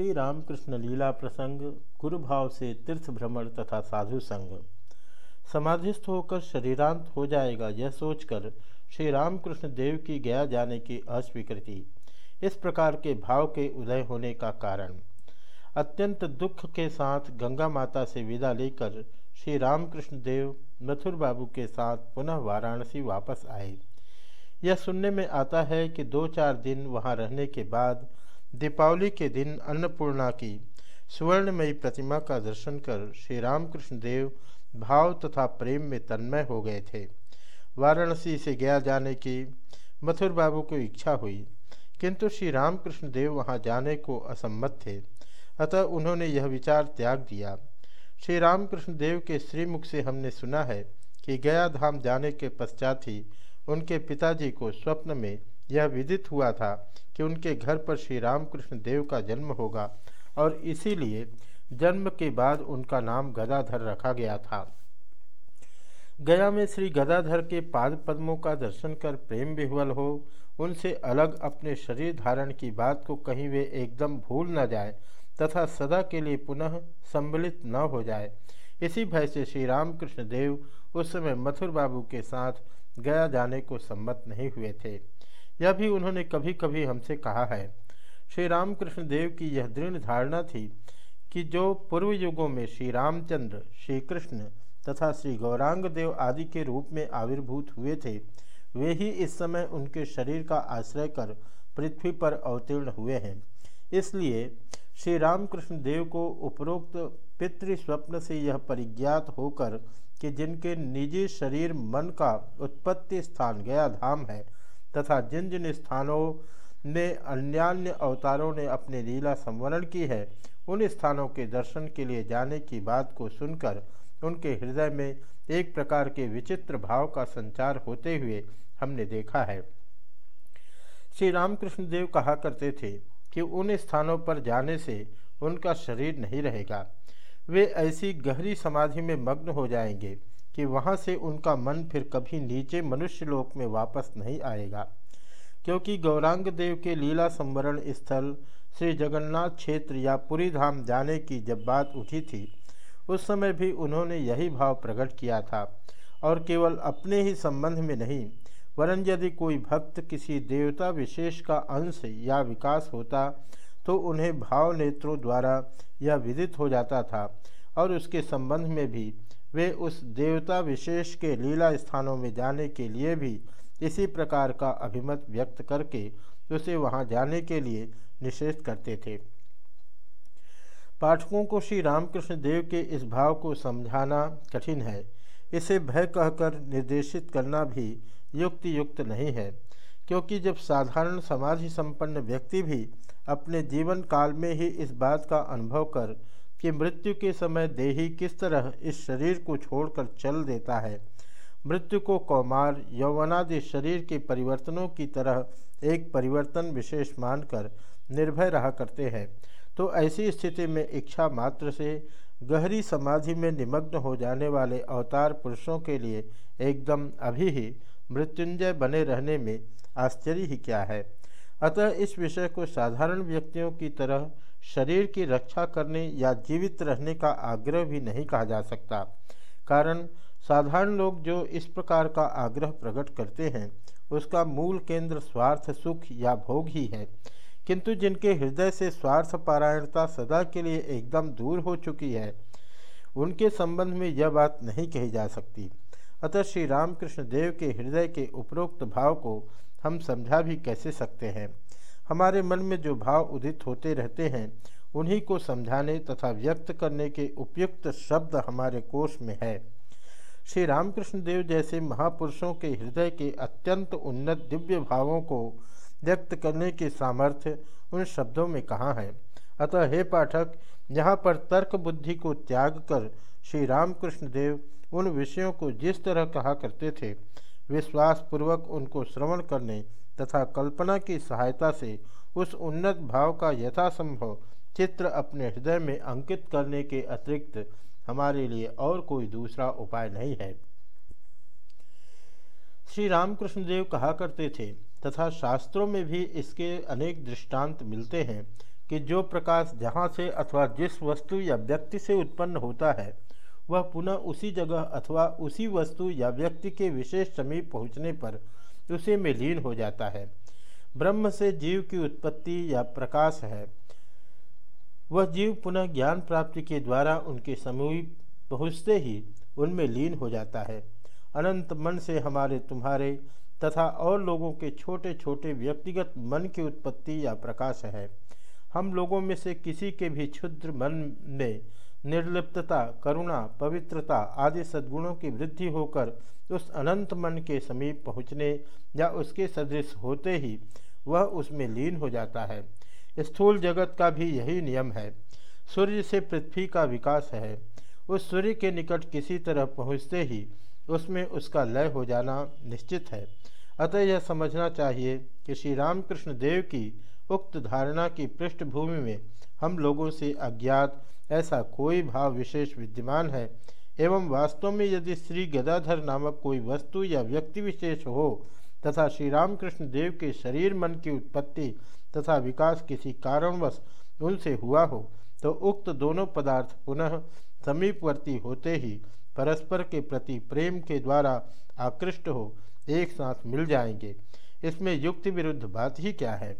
श्री रामकृष्ण लीला प्रसंग गुरु भाव से तीर्थ भ्रमण तथा साधु संग। समाधिस्थ होकर शरीरांत हो जाएगा यह सोचकर श्री रामकृष्ण देव की गया जाने की अस्वीकृति, इस प्रकार के भाव के उदय होने का कारण। अत्यंत दुख के साथ गंगा माता से विदा लेकर श्री रामकृष्ण देव मथुर बाबू के साथ पुनः वाराणसी वापस आए। यह सुनने में आता है कि दो चार दिन वहाँ रहने के बाद दीपावली के दिन अन्नपूर्णा की सुवर्णमयी प्रतिमा का दर्शन कर श्री रामकृष्ण देव भाव तथा प्रेम में तन्मय हो गए थे। वाराणसी से गया जाने की मथुर बाबू को इच्छा हुई, किंतु श्री रामकृष्ण देव वहाँ जाने को असम्मत थे, अतः उन्होंने यह विचार त्याग दिया। श्री रामकृष्ण देव के श्रीमुख से हमने सुना है कि गया धाम जाने के पश्चात ही उनके पिताजी को स्वप्न में यह विदित हुआ था कि उनके घर पर श्री रामकृष्ण देव का जन्म होगा और इसीलिए जन्म के बाद उनका नाम गदाधर रखा गया था। गया में श्री गदाधर के पाद पद्मों का दर्शन कर प्रेम विह्वल हो, उनसे अलग अपने शरीर धारण की बात को कहीं वे एकदम भूल न जाए तथा सदा के लिए पुनः सम्मिलित न हो जाए। इसी भय से श्री रामकृष्ण देव उस समय मथुर बाबू के साथ गया जाने को सम्मत नहीं हुए थे। यह भी उन्होंने कभी कभी हमसे कहा है। श्री रामकृष्ण देव की यह दृढ़ धारणा थी कि जो पूर्व युगों में श्री रामचंद्र, श्री कृष्ण तथा श्री गौरांग देव आदि के रूप में आविर्भूत हुए थे, वे ही इस समय उनके शरीर का आश्रय कर पृथ्वी पर अवतीर्ण हुए हैं। इसलिए श्री रामकृष्ण देव को उपरोक्त पितृ स्वप्न से यह परिज्ञात होकर कि जिनके निजी शरीर मन का उत्पत्ति स्थान गया धाम है तथा जिन जिन स्थानों में अन्यान्य अवतारों ने अपनी लीला संवरण की है, उन स्थानों के दर्शन के लिए जाने की बात को सुनकर उनके हृदय में एक प्रकार के विचित्र भाव का संचार होते हुए हमने देखा है। श्री रामकृष्ण देव कहा करते थे कि उन स्थानों पर जाने से उनका शरीर नहीं रहेगा। वे ऐसी गहरी समाधि में मग्न हो जाएँगे। कि वहाँ से उनका मन फिर कभी नीचे मनुष्य लोक में वापस नहीं आएगा। क्योंकि गौरांग देव के लीला संवरण स्थल श्री जगन्नाथ क्षेत्र या पुरी धाम जाने की जब बात उठी थी, उस समय भी उन्होंने यही भाव प्रकट किया था। और केवल अपने ही संबंध में नहीं, वरन यदि कोई भक्त किसी देवता विशेष का अंश या विकास होता तो उन्हें भाव नेत्रों द्वारा यह विदित हो जाता था। और उसके संबंध में भी वे उस देवता विशेष के लीला स्थानों में जाने के लिए भी इसी प्रकार का अभिमत व्यक्त करके उसे वहाँ जाने के लिए निषेध करते थे। पाठकों को श्री रामकृष्ण देव के इस भाव को समझाना कठिन है। इसे भय कहकर निर्देशित करना भी युक्ति युक्त नहीं है, क्योंकि जब साधारण समाधि संपन्न व्यक्ति भी अपने जीवन काल में ही इस बात का अनुभव कर कि मृत्यु के समय देही किस तरह इस शरीर को छोड़कर चल देता है? मृत्यु को कौमार, यौवनादि शरीर के परिवर्तनों की तरह एक परिवर्तन विशेष मानकर निर्भय रहा करते हैं। तो ऐसी स्थिति में इच्छा मात्र से गहरी समाधि में निमग्न हो जाने वाले अवतार पुरुषों के लिए एकदम अभी ही मृत्युंजय बने रहने में आश्चर्य ही क्या है। अतः इस विषय को साधारण व्यक्तियों की तरह शरीर की रक्षा करने या जीवित रहने का आग्रह भी नहीं कहा जा सकता। कारण, साधारण लोग जो इस प्रकार का आग्रह प्रकट करते हैं, उसका मूल केंद्र स्वार्थ, सुख या भोग ही है। किंतु जिनके हृदय से स्वार्थ पारायणता सदा के लिए एकदम दूर हो चुकी है, उनके संबंध में यह बात नहीं कही जा सकती। अतः श्री रामकृष्ण देव के हृदय के उपरोक्त भाव को हम समझा भी कैसे सकते हैं? हमारे मन में जो भाव उदित होते रहते हैं, उन्हीं को समझाने तथा व्यक्त करने के उपयुक्त शब्द हमारे कोष में है। श्री रामकृष्ण देव जैसे महापुरुषों के हृदय के अत्यंत उन्नत दिव्य भावों को व्यक्त करने के सामर्थ्य उन शब्दों में कहाँ है? अतः हे पाठक, यहाँ पर तर्क बुद्धि को त्याग कर श्री रामकृष्ण देव उन विषयों को जिस तरह कहा करते थे विश्वास पूर्वक उनको श्रवण करने तथा कल्पना की सहायता से उस उन्नत भाव का यथासंभव चित्र अपने हृदय में अंकित करने के अतिरिक्त हमारे लिए और कोई दूसरा उपाय नहीं है। श्री रामकृष्ण देव कहा करते थे तथा शास्त्रों में भी इसके अनेक दृष्टांत मिलते हैं कि जो प्रकाश जहाँ से अथवा जिस वस्तु या व्यक्ति से उत्पन्न होता है वह पुनः उसी जगह अथवा उसी वस्तु या व्यक्ति के विशेष समीप पहुँचने पर उसी में लीन हो जाता है। ब्रह्म से जीव की उत्पत्ति या प्रकाश है। वह जीव पुनः ज्ञान प्राप्ति के द्वारा उनके समीप पहुँचते ही उनमें लीन हो जाता है। अनंत मन से हमारे तुम्हारे तथा और लोगों के छोटे छोटे व्यक्तिगत मन की उत्पत्ति या प्रकाश है। हम लोगों में से किसी के भी क्षुद्र मन में निर्लिप्तता, करुणा, पवित्रता आदि सद्गुणों की वृद्धि होकर उस अनंत मन के समीप पहुँचने या उसके सदृश होते ही वह उसमें लीन हो जाता है। स्थूल जगत का भी यही नियम है। सूर्य से पृथ्वी का विकास है। उस सूर्य के निकट किसी तरह पहुँचते ही उसमें उसका लय हो जाना निश्चित है। अतः यह समझना चाहिए कि श्री रामकृष्ण देव की उक्त धारणा की पृष्ठभूमि में हम लोगों से अज्ञात, ऐसा कोई भाव विशेष विद्यमान है? एवं वास्तव में यदि श्री गदाधर नामक कोई वस्तु या व्यक्ति विशेष हो, तथा श्री रामकृष्ण देव के शरीर मन की उत्पत्ति तथा विकास किसी कारणवश उनसे हुआ हो तो उक्त दोनों पदार्थ पुनः समीपवर्ती होते ही परस्पर के प्रति प्रेम के द्वारा आकृष्ट हो, एक साथ मिल जाएँगे। इसमें युक्ति विरुद्ध बात ही क्या है?